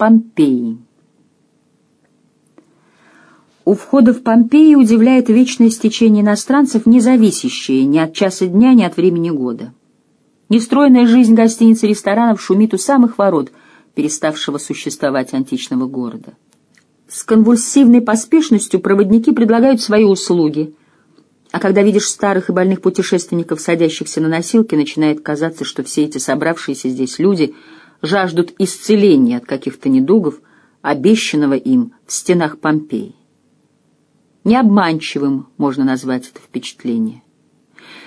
Помпеи. У входа в Помпеи удивляет вечное стечение иностранцев, не зависящее ни от часа дня, ни от времени года. Нестроенная жизнь гостиниц и ресторанов шумит у самых ворот переставшего существовать античного города. С конвульсивной поспешностью проводники предлагают свои услуги, а когда видишь старых и больных путешественников, садящихся на носилки, начинает казаться, что все эти собравшиеся здесь люди жаждут исцеления от каких-то недугов, обещанного им в стенах Помпеи. Необманчивым можно назвать это впечатление.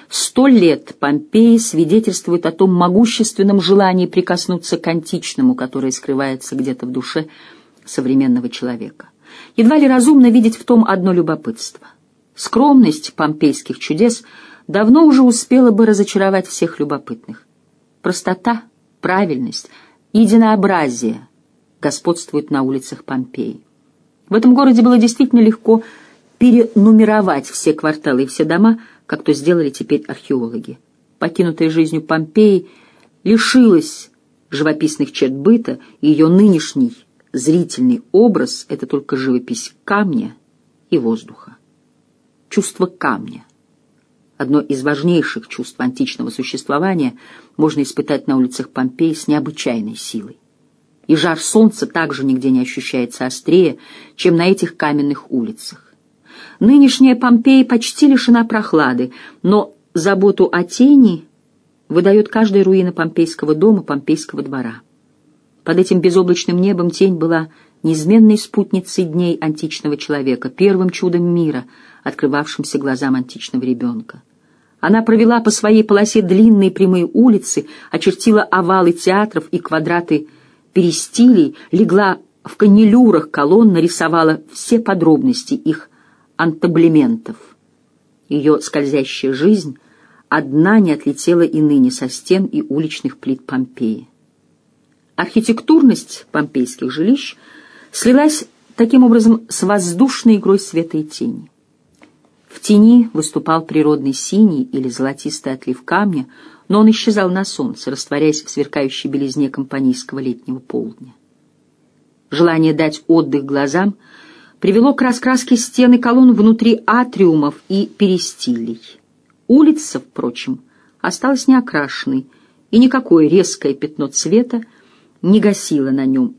Сто лет Помпеи свидетельствует о том могущественном желании прикоснуться к античному, которое скрывается где-то в душе современного человека. Едва ли разумно видеть в том одно любопытство. Скромность помпейских чудес давно уже успела бы разочаровать всех любопытных. Простота, правильность, единообразие господствуют на улицах Помпеи. В этом городе было действительно легко перенумеровать все кварталы и все дома, как то сделали теперь археологи. Покинутая жизнью Помпеи лишилась живописных черт быта, и ее нынешний зрительный образ — это только живопись камня и воздуха. Чувство камня — одно из важнейших чувств античного существования — можно испытать на улицах Помпеи с необычайной силой. И жар солнца также нигде не ощущается острее, чем на этих каменных улицах. Нынешняя Помпея почти лишена прохлады, но заботу о тени выдает каждая руина помпейского дома, помпейского двора. Под этим безоблачным небом тень была неизменной спутницей дней античного человека, первым чудом мира, открывавшимся глазам античного ребенка. Она провела по своей полосе длинные прямые улицы, очертила овалы театров и квадраты перистилей, легла в канилюрах колонн, нарисовала все подробности их антаблементов. Ее скользящая жизнь одна не отлетела и ныне со стен и уличных плит Помпеи. Архитектурность помпейских жилищ слилась таким образом с воздушной игрой света и тени. В тени выступал природный синий или золотистый отлив камня, но он исчезал на солнце, растворяясь в сверкающей белизне компанийского летнего полдня. Желание дать отдых глазам — привело к раскраске стены колонн внутри атриумов и перистилей. Улица, впрочем, осталась неокрашенной, и никакое резкое пятно цвета не гасило на нем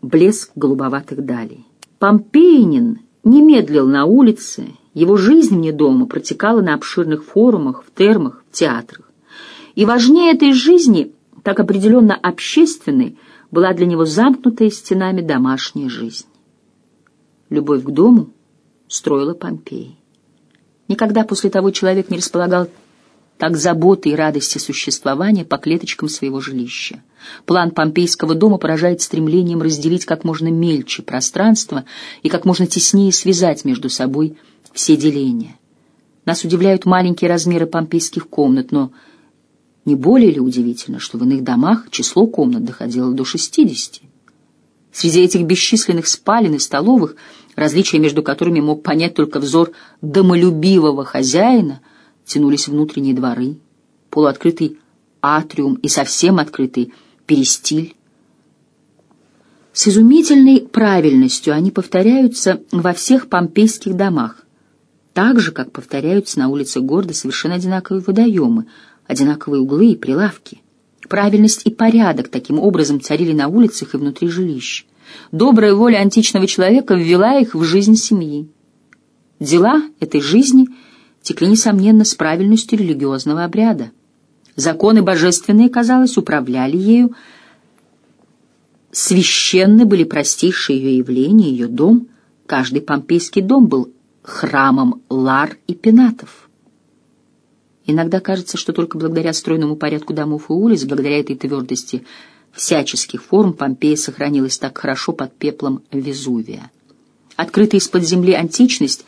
блеск голубоватых далей. Помпеянин не медлил на улице, его жизнь вне дома протекала на обширных форумах, в термах, в театрах. И важнее этой жизни, так определенно общественной, была для него замкнутая стенами домашняя жизнь любовь к дому строила Помпеи. Никогда после того человек не располагал так заботы и радости существования по клеточкам своего жилища. План помпейского дома поражает стремлением разделить как можно мельче пространство и как можно теснее связать между собой все деления. Нас удивляют маленькие размеры помпейских комнат, но не более ли удивительно, что в иных домах число комнат доходило до шестидесяти? Среди этих бесчисленных спален и столовых, различия между которыми мог понять только взор домолюбивого хозяина, тянулись внутренние дворы, полуоткрытый атриум и совсем открытый перистиль. С изумительной правильностью они повторяются во всех помпейских домах, так же, как повторяются на улице города совершенно одинаковые водоемы, одинаковые углы и прилавки. Правильность и порядок таким образом царили на улицах и внутри жилищ. Добрая воля античного человека ввела их в жизнь семьи. Дела этой жизни текли, несомненно, с правильностью религиозного обряда. Законы божественные, казалось, управляли ею. Священны были простейшие ее явления, ее дом. Каждый помпейский дом был храмом Лар и Пенатов. Иногда кажется, что только благодаря стройному порядку домов и улиц, благодаря этой твердости всяческих форм Помпея сохранилась так хорошо под пеплом Везувия. Открытая из-под земли античность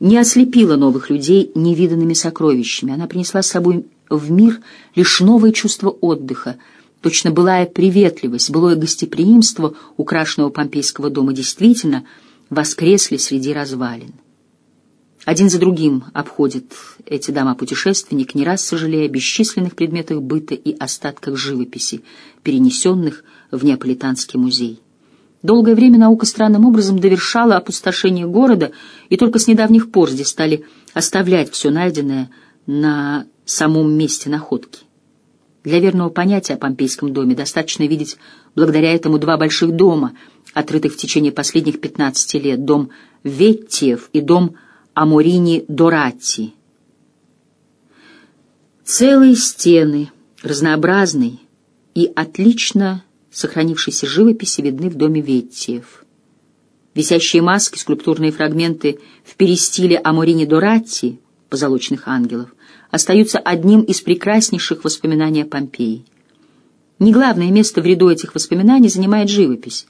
не ослепила новых людей невиданными сокровищами. Она принесла с собой в мир лишь новое чувство отдыха, точно былая приветливость, былое гостеприимство украшенного помпейского дома действительно воскресли среди развалин. Один за другим обходит эти дома путешественник, не раз сожалея о бесчисленных предметах быта и остатках живописи, перенесенных в Неаполитанский музей. Долгое время наука странным образом довершала опустошение города, и только с недавних пор здесь стали оставлять все найденное на самом месте находки. Для верного понятия о помпейском доме достаточно видеть благодаря этому два больших дома, отрытых в течение последних 15 лет, дом Веттиев и дом Аморини Доратти. Целые стены, разнообразной и отлично сохранившейся живописи видны в доме Веттиев. Висящие маски, скульптурные фрагменты в перестиле Аморини Доратти, позолоченных ангелов, остаются одним из прекраснейших воспоминаний о Помпеи. Не главное место в ряду этих воспоминаний занимает живопись.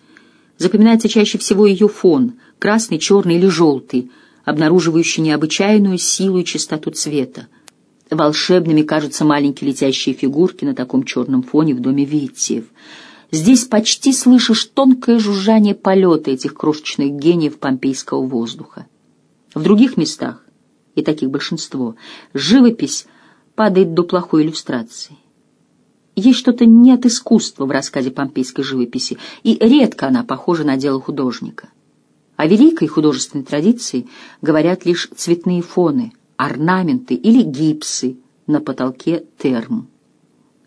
Запоминается чаще всего ее фон — красный, черный или желтый, обнаруживающий необычайную силу и чистоту цвета. Волшебными кажутся маленькие летящие фигурки на таком черном фоне в доме Витиев. Здесь почти слышишь тонкое жужжание полета этих крошечных гениев помпейского воздуха. В других местах и таких большинство, живопись падает до плохой иллюстрации. Есть что-то не от искусства в рассказе помпейской живописи, и редко она похожа на дело художника. О великой художественной традиции говорят лишь цветные фоны, орнаменты или гипсы на потолке терм.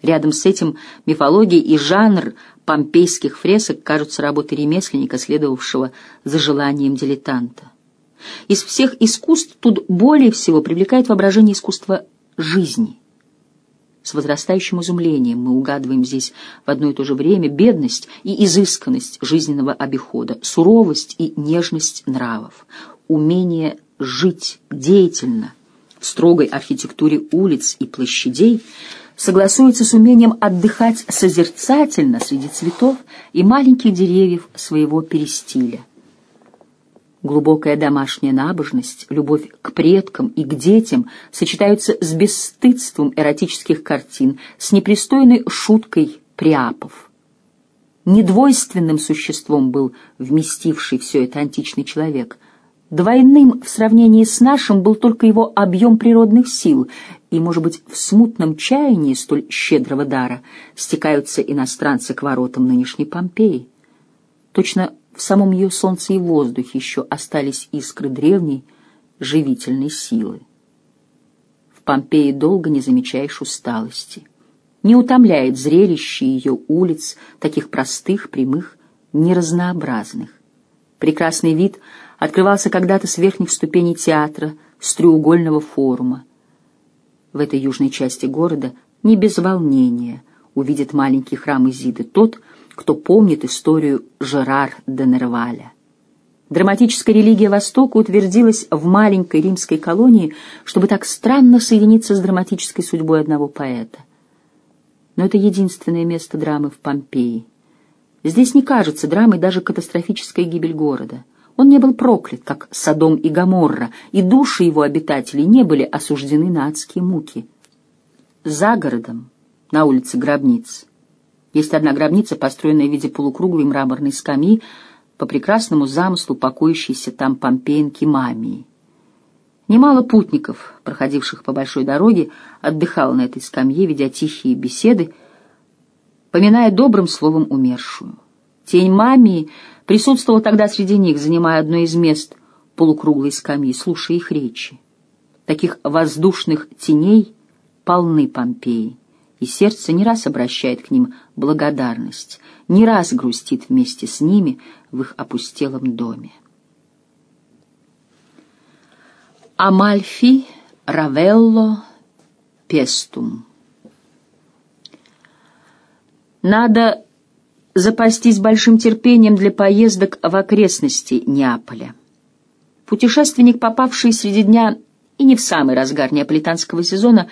Рядом с этим мифология и жанр помпейских фресок кажутся работой ремесленника, следовавшего за желанием дилетанта. Из всех искусств тут более всего привлекает воображение искусства жизни. С возрастающим изумлением мы угадываем здесь в одно и то же время бедность и изысканность жизненного обихода, суровость и нежность нравов, умение жить деятельно в строгой архитектуре улиц и площадей согласуется с умением отдыхать созерцательно среди цветов и маленьких деревьев своего перестиля. Глубокая домашняя набожность, любовь к предкам и к детям сочетаются с бесстыдством эротических картин, с непристойной шуткой приапов. Недвойственным существом был вместивший все это античный человек. Двойным в сравнении с нашим был только его объем природных сил, и, может быть, в смутном чаянии столь щедрого дара стекаются иностранцы к воротам нынешней Помпеи. Точно в самом ее солнце и воздухе еще остались искры древней живительной силы. В Помпеи долго не замечаешь усталости. Не утомляет зрелище ее улиц, таких простых, прямых, неразнообразных. Прекрасный вид открывался когда-то с верхних ступеней театра, с треугольного форума. В этой южной части города не без волнения увидит маленький храм Изиды тот, кто помнит историю Жерар де Нерваля. Драматическая религия Востока утвердилась в маленькой римской колонии, чтобы так странно соединиться с драматической судьбой одного поэта. Но это единственное место драмы в Помпеи. Здесь не кажется драмой даже катастрофическая гибель города. Он не был проклят, как Содом и Гоморра, и души его обитателей не были осуждены на адские муки. За городом, на улице Гробниц, есть одна гробница, построенная в виде полукруглой мраморной скамьи, по прекрасному замыслу покоящейся там помпеенки Мамии. Немало путников, проходивших по большой дороге, отдыхало на этой скамье, ведя тихие беседы, поминая добрым словом умершую. Тень Мамии присутствовала тогда среди них, занимая одно из мест полукруглой скамьи, слушая их речи. Таких воздушных теней полны Помпеи и сердце не раз обращает к ним благодарность, не раз грустит вместе с ними в их опустелом доме. Амальфи Равелло Пестум Надо запастись большим терпением для поездок в окрестности Неаполя. Путешественник, попавший среди дня и не в самый разгар неаполитанского сезона,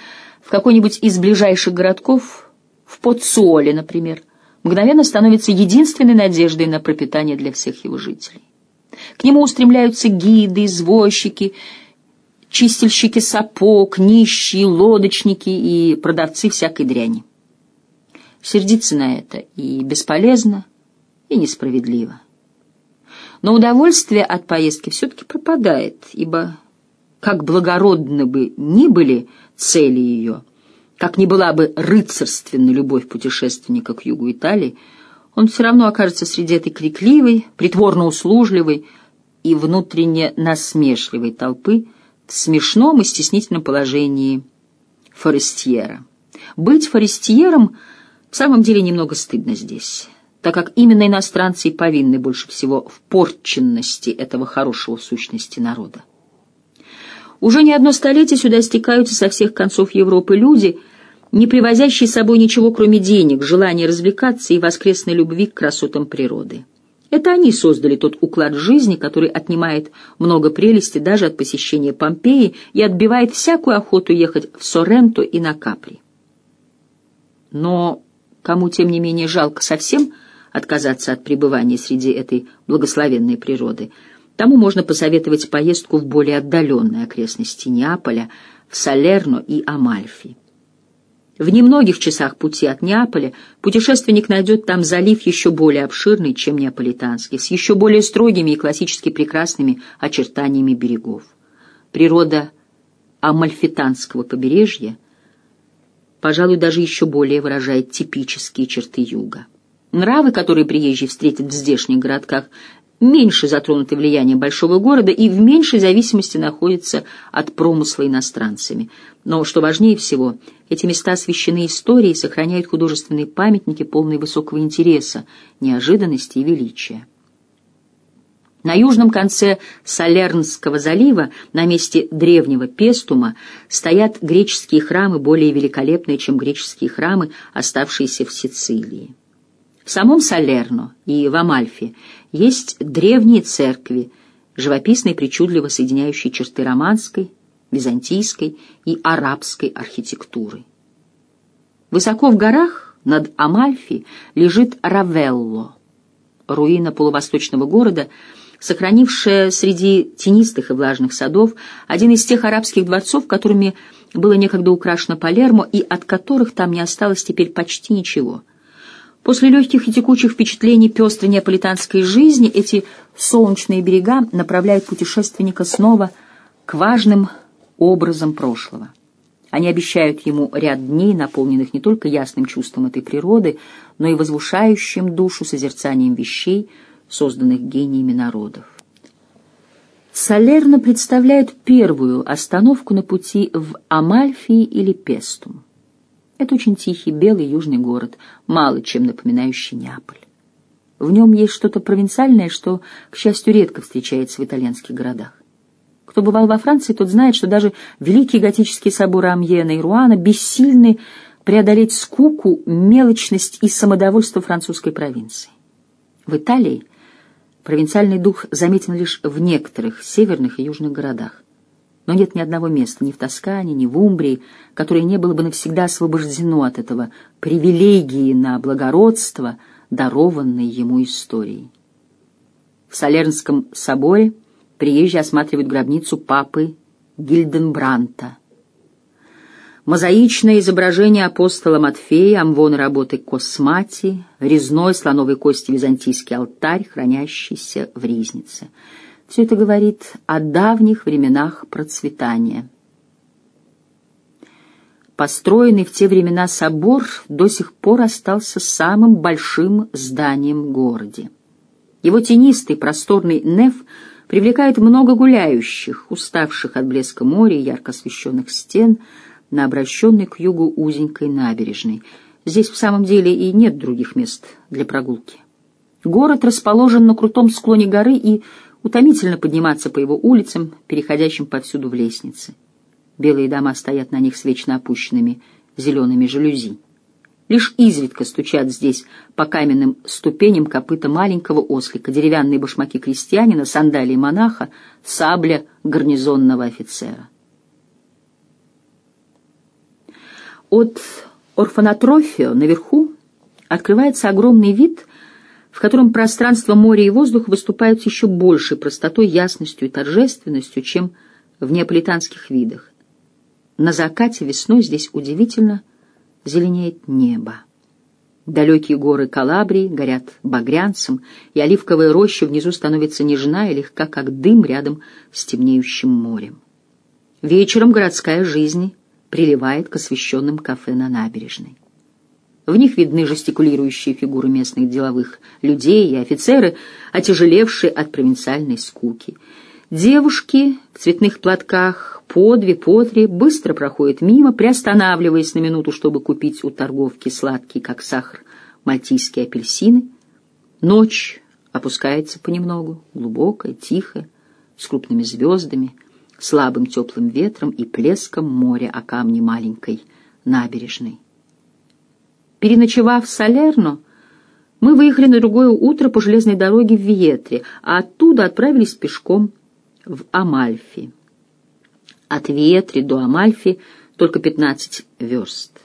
в какой-нибудь из ближайших городков, в Поцуоле, например, мгновенно становится единственной надеждой на пропитание для всех его жителей. К нему устремляются гиды, извозчики, чистильщики сапог, нищие, лодочники и продавцы всякой дряни. Сердиться на это и бесполезно, и несправедливо. Но удовольствие от поездки все-таки пропадает, ибо, как благородны бы ни были цели ее. Как ни была бы рыцарственна любовь путешественника к югу Италии, он все равно окажется среди этой крикливой, притворно услужливой и внутренне насмешливой толпы в смешном и стеснительном положении форестьера. Быть форестьером в самом деле немного стыдно здесь, так как именно иностранцы и повинны больше всего в порченности этого хорошего сущности народа. Уже не одно столетие сюда стекаются со всех концов Европы люди, не привозящие с собой ничего, кроме денег, желания развлекаться и воскресной любви к красотам природы. Это они создали тот уклад жизни, который отнимает много прелести даже от посещения Помпеи и отбивает всякую охоту ехать в Соренто и на Капри. Но кому, тем не менее, жалко совсем отказаться от пребывания среди этой благословенной природы, тому можно посоветовать поездку в более отдаленные окрестности Неаполя, в Салерно и Амальфи. В немногих часах пути от Неаполя путешественник найдет там залив еще более обширный, чем неаполитанский, с еще более строгими и классически прекрасными очертаниями берегов. Природа Амальфитанского побережья, пожалуй, даже еще более выражает типические черты юга. Нравы, которые приезжий встретит в здешних городках, меньше затронуты влиянием большого города и в меньшей зависимости находятся от промысла иностранцами. Но, что важнее всего, эти места освящены историей и сохраняют художественные памятники, полные высокого интереса, неожиданности и величия. На южном конце Салернского залива, на месте древнего Пестума, стоят греческие храмы, более великолепные, чем греческие храмы, оставшиеся в Сицилии. В самом Салерно и в Амальфе есть древние церкви, живописные причудливо соединяющие черты романской, византийской и арабской архитектуры. Высоко в горах над Амальфи лежит Равелло, руина полувосточного города, сохранившая среди тенистых и влажных садов один из тех арабских дворцов, которыми было некогда украшено Палермо и от которых там не осталось теперь почти ничего — После легких и текучих впечатлений пестрой неаполитанской жизни эти солнечные берега направляют путешественника снова к важным образам прошлого. Они обещают ему ряд дней, наполненных не только ясным чувством этой природы, но и возвышающим душу созерцанием вещей, созданных гениями народов. Салерно представляет первую остановку на пути в Амальфии или Пестум. Это очень тихий, белый южный город, мало чем напоминающий Неаполь. В нем есть что-то провинциальное, что, к счастью, редко встречается в итальянских городах. Кто бывал во Франции, тот знает, что даже великие готические соборы Амьена и Руана бессильны преодолеть скуку, мелочность и самодовольство французской провинции. В Италии провинциальный дух заметен лишь в некоторых северных и южных городах но нет ни одного места ни в Тоскане, ни в Умбрии, которое не было бы навсегда освобождено от этого привилегии на благородство, дарованной ему историей. В Салернском соборе приезжие осматривают гробницу папы Гильденбранта. Мозаичное изображение апостола Матфея, амвоны работы Космати, резной слоновой кости византийский алтарь, хранящийся в ризнице — все это говорит о давних временах процветания. Построенный в те времена собор до сих пор остался самым большим зданием в городе. Его тенистый просторный неф привлекает много гуляющих, уставших от блеска моря и ярко освещенных стен на обращенной к югу узенькой набережной. Здесь в самом деле и нет других мест для прогулки. Город расположен на крутом склоне горы и Утомительно подниматься по его улицам, переходящим повсюду в лестницы. Белые дома стоят на них с вечно опущенными зелеными жалюзи. Лишь изредка стучат здесь по каменным ступеням копыта маленького ослика, деревянные башмаки крестьянина, сандалии монаха, сабля гарнизонного офицера. От орфанатрофио наверху открывается огромный вид в котором пространство моря и воздух выступают с еще большей простотой, ясностью и торжественностью, чем в неаполитанских видах. На закате весной здесь удивительно зеленеет небо. Далекие горы Калабрии горят багрянцем, и оливковая роща внизу становится нежна и легка, как дым рядом с темнеющим морем. Вечером городская жизнь приливает к освещенным кафе на набережной. В них видны жестикулирующие фигуры местных деловых людей и офицеры, отяжелевшие от провинциальной скуки. Девушки в цветных платках по две, по три быстро проходят мимо, приостанавливаясь на минуту, чтобы купить у торговки сладкие, как сахар, мальтийские апельсины. Ночь опускается понемногу, глубокая, тихая, с крупными звездами, слабым теплым ветром и плеском моря о камне маленькой набережной. Переночевав в Салерно, мы выехали на другое утро по железной дороге в Виетре, а оттуда отправились пешком в Амальфи. От Виетри до Амальфи только 15 верст.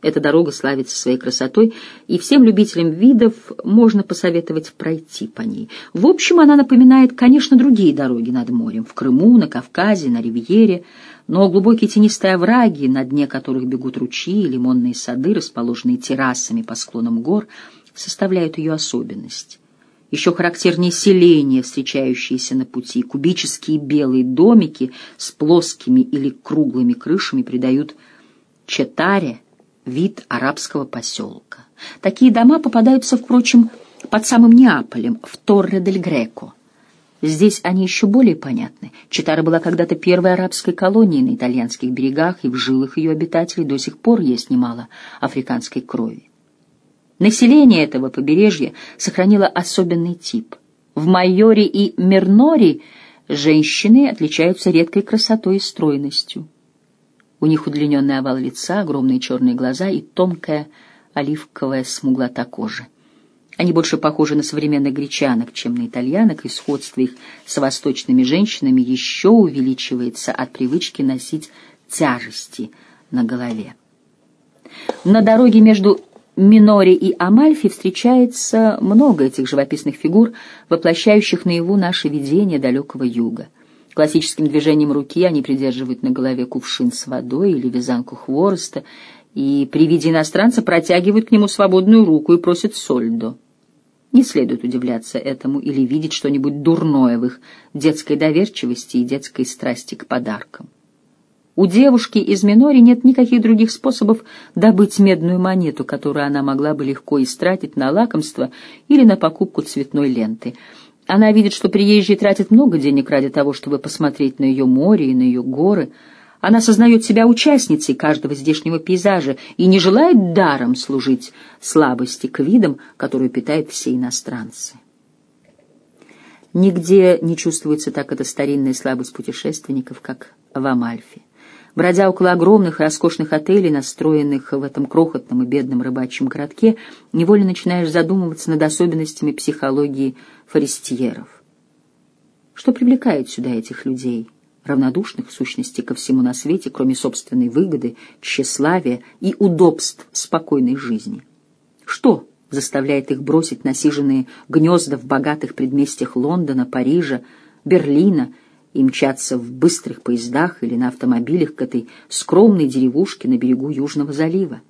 Эта дорога славится своей красотой, и всем любителям видов можно посоветовать пройти по ней. В общем, она напоминает, конечно, другие дороги над морем, в Крыму, на Кавказе, на Ривьере, но глубокие тенистые овраги, на дне которых бегут ручьи, лимонные сады, расположенные террасами по склонам гор, составляют ее особенность. Еще характернее селения, встречающиеся на пути, кубические белые домики с плоскими или круглыми крышами придают Четаре вид арабского поселка. Такие дома попадаются, впрочем, под самым Неаполем, в Торре-дель-Греко. Здесь они еще более понятны. Читара была когда-то первой арабской колонией на итальянских берегах, и в жилах ее обитателей до сих пор есть немало африканской крови. Население этого побережья сохранило особенный тип. В Майоре и Мерноре женщины отличаются редкой красотой и стройностью. У них удлиненный овал лица, огромные черные глаза и тонкая оливковая смуглота кожи. Они больше похожи на современных гречанок, чем на итальянок, и сходство их с восточными женщинами еще увеличивается от привычки носить тяжести на голове. На дороге между Миноре и Амальфи встречается много этих живописных фигур, воплощающих наяву наше видение далекого юга. Классическим движением руки они придерживают на голове кувшин с водой или вязанку хвороста, и при виде иностранца протягивают к нему свободную руку и просят сольдо. Не следует удивляться этому или видеть что-нибудь дурное в их детской доверчивости и детской страсти к подаркам. У девушки из Минори нет никаких других способов добыть медную монету, которую она могла бы легко истратить на лакомство или на покупку цветной ленты — она видит, что приезжие тратят много денег ради того, чтобы посмотреть на ее море и на ее горы. Она сознает себя участницей каждого здешнего пейзажа и не желает даром служить слабости к видам, которую питают все иностранцы. Нигде не чувствуется так эта старинная слабость путешественников, как в Амальфе. Бродя около огромных и роскошных отелей, настроенных в этом крохотном и бедном рыбачьем городке, невольно начинаешь задумываться над особенностями психологии форестьеров. Что привлекает сюда этих людей, равнодушных в сущности ко всему на свете, кроме собственной выгоды, тщеславия и удобств спокойной жизни? Что заставляет их бросить насиженные гнезда в богатых предместьях Лондона, Парижа, Берлина и мчаться в быстрых поездах или на автомобилях к этой скромной деревушке на берегу Южного залива?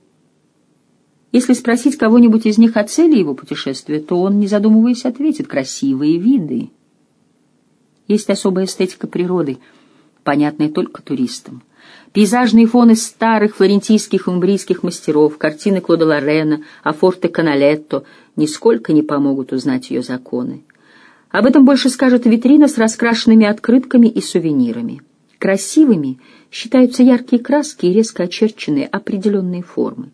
Если спросить кого-нибудь из них о цели его путешествия, то он, не задумываясь, ответит «красивые виды». Есть особая эстетика природы, понятная только туристам. Пейзажные фоны старых флорентийских и умбрийских мастеров, картины Клода Лорена, Афорте Каналетто нисколько не помогут узнать ее законы. Об этом больше скажет витрина с раскрашенными открытками и сувенирами. Красивыми считаются яркие краски и резко очерченные определенные формы.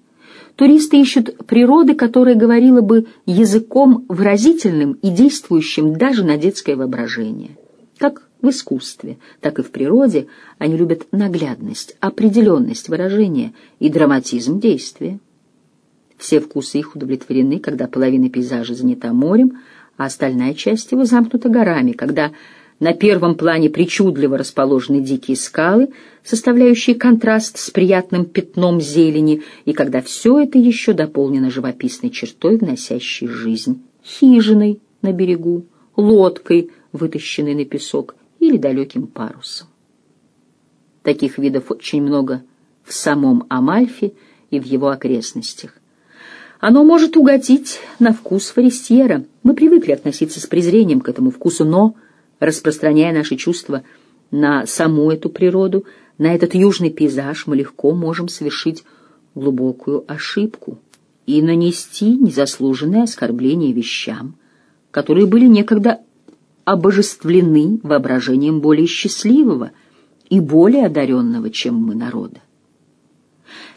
Туристы ищут природы, которая говорила бы языком выразительным и действующим даже на детское воображение. Как в искусстве, так и в природе они любят наглядность, определенность выражения и драматизм действия. Все вкусы их удовлетворены, когда половина пейзажа занята морем, а остальная часть его замкнута горами, когда на первом плане причудливо расположены дикие скалы, составляющие контраст с приятным пятном зелени, и когда все это еще дополнено живописной чертой, вносящей жизнь, хижиной на берегу, лодкой, вытащенной на песок, или далеким парусом. Таких видов очень много в самом Амальфе и в его окрестностях. Оно может угодить на вкус форестьера. Мы привыкли относиться с презрением к этому вкусу, но Распространяя наши чувства на саму эту природу, на этот южный пейзаж, мы легко можем совершить глубокую ошибку. и нанести незаслуженное оскорбление вещам, которые были некогда обожествлены воображением более счастливого и более одаренного, чем мы, народа.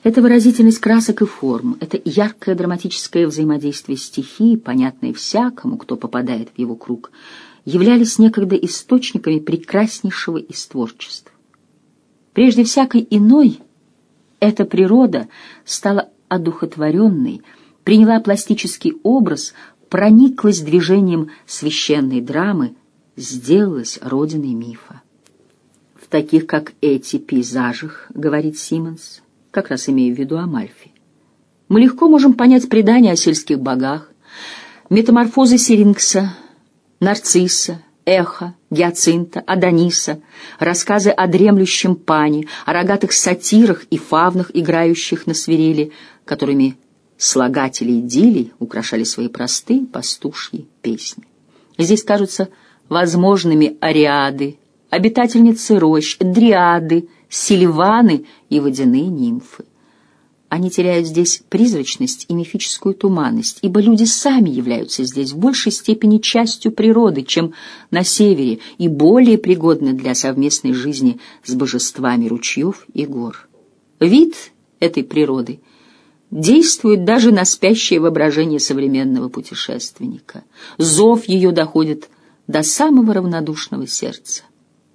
Это выразительность красок и форм, это яркое драматическое взаимодействие стихий, понятное всякому, кто попадает в его круг, являлись некогда источниками прекраснейшего из творчества. Прежде всякой иной эта природа стала одухотворенной, приняла пластический образ, прониклась движением священной драмы, сделалась родиной мифа. В таких, как эти пейзажах, говорит Симмонс, как раз имея в виду Амальфи, мы легко можем понять предания о сельских богах, метаморфозы Сирингса, Нарцисса, Эхо, Гиацинта, Адониса, рассказы о дремлющем пане, о рогатых сатирах и фавнах, играющих на свирели, которыми слагатели идиллий украшали свои простые пастушьи песни. Здесь кажутся возможными ариады, обитательницы рощ, дриады, сильваны и водяные нимфы. Они теряют здесь призрачность и мифическую туманность, ибо люди сами являются здесь в большей степени частью природы, чем на севере, и более пригодны для совместной жизни с божествами ручьев и гор. Вид этой природы действует даже на спящее воображение современного путешественника. Зов ее доходит до самого равнодушного сердца.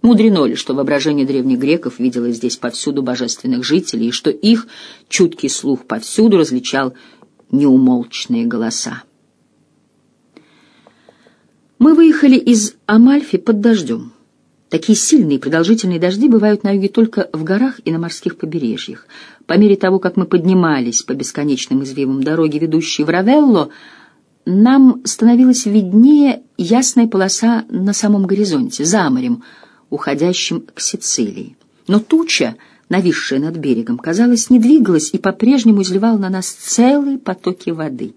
Мудрено ли, что воображение древних греков видело здесь повсюду божественных жителей, и что их чуткий слух повсюду различал неумолчные голоса. Мы выехали из Амальфи под дождем. Такие сильные и продолжительные дожди бывают на юге только в горах и на морских побережьях. По мере того, как мы поднимались по бесконечным извивам дороги, ведущей в Равелло, нам становилась виднее ясная полоса на самом горизонте, за морем — уходящим к Сицилии. Но туча, нависшая над берегом, казалось, не двигалась и по-прежнему изливала на нас целые потоки воды.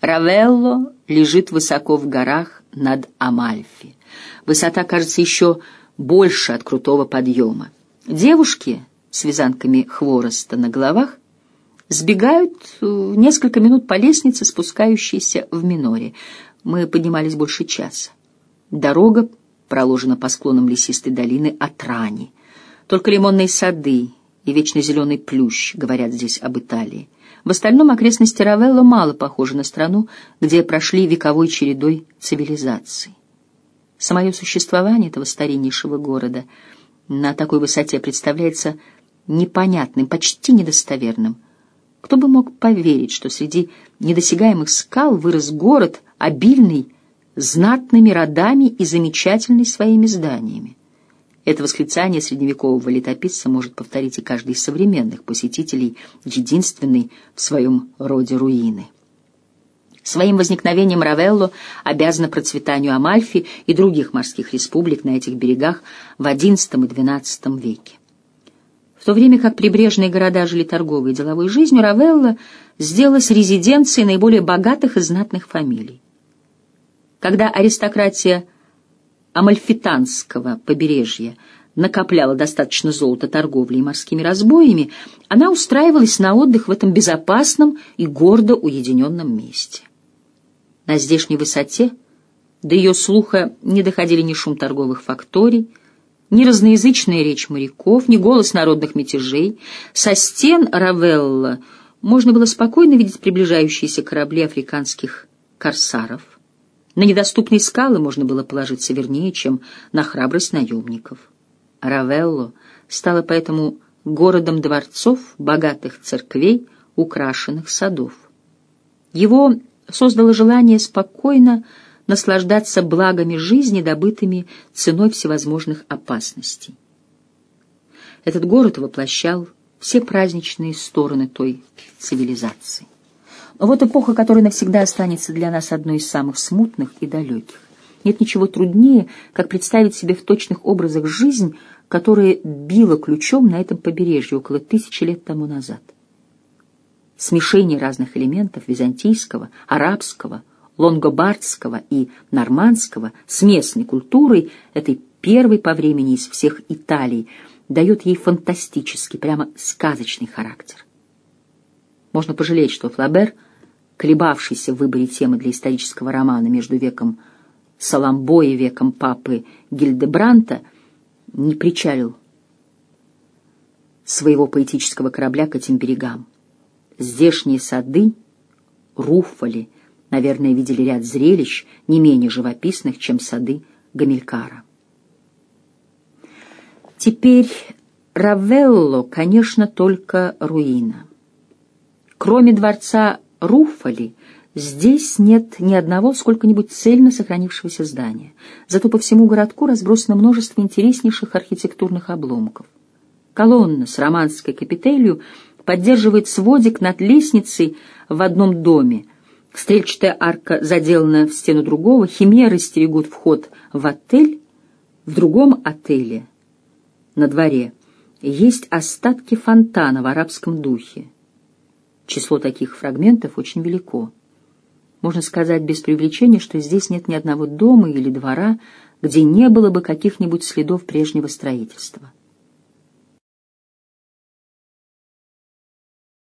Равелло лежит высоко в горах над Амальфи. Высота кажется еще больше от крутого подъема. Девушки с вязанками хвороста на головах сбегают несколько минут по лестнице, спускающейся в Миноре. Мы поднимались больше часа. Дорога проложена по склонам лесистой долины Атрани. Только лимонные сады и вечно зеленый плющ говорят здесь об Италии. В остальном окрестности Равелло мало похожи на страну, где прошли вековой чередой цивилизаций. Самое существование этого стариннейшего города на такой высоте представляется непонятным, почти недостоверным. Кто бы мог поверить, что среди недосягаемых скал вырос город, обильный знатными родами и замечательной своими зданиями. Это восклицание средневекового летописца может повторить и каждый из современных посетителей единственной в своем роде руины. Своим возникновением Равелло обязано процветанию Амальфи и других морских республик на этих берегах в XI и XII веке. В то время как прибрежные города жили торговой и деловой жизнью, Равелло сделалась резиденцией наиболее богатых и знатных фамилий. Когда аристократия Амальфитанского побережья накопляла достаточно золота торговлей и морскими разбоями, она устраивалась на отдых в этом безопасном и гордо уединенном месте. На здешней высоте до ее слуха не доходили ни шум торговых факторий, ни разноязычная речь моряков, ни голос народных мятежей. Со стен Равелла можно было спокойно видеть приближающиеся корабли африканских корсаров. На недоступные скалы можно было положиться вернее, чем на храбрость наемников. Равелло стало поэтому городом дворцов, богатых церквей, украшенных садов. Его создало желание спокойно наслаждаться благами жизни, добытыми ценой всевозможных опасностей. Этот город воплощал все праздничные стороны той цивилизации. Вот эпоха, которая навсегда останется для нас одной из самых смутных и далеких. Нет ничего труднее, как представить себе в точных образах жизнь, которая била ключом на этом побережье около тысячи лет тому назад. Смешение разных элементов византийского, арабского, лонгобардского и нормандского с местной культурой этой первой по времени из всех Италий дает ей фантастический, прямо сказочный характер. Можно пожалеть, что Флабер, колебавшийся в выборе темы для исторического романа между веком Саламбо и веком папы Гильдебранта, не причалил своего поэтического корабля к этим берегам. Здешние сады, Руффали, наверное, видели ряд зрелищ, не менее живописных, чем сады Гамилькара. Теперь Равелло, конечно, только руина. Кроме дворца Руффали, здесь нет ни одного сколько-нибудь цельно сохранившегося здания. Зато по всему городку разбросано множество интереснейших архитектурных обломков. Колонна с романской капителью поддерживает сводик над лестницей в одном доме. Стрельчатая арка заделана в стену другого, химеры стерегут вход в отель. В другом отеле на дворе есть остатки фонтана в арабском духе. Число таких фрагментов очень велико. Можно сказать без привлечения, что здесь нет ни одного дома или двора, где не было бы каких-нибудь следов прежнего строительства.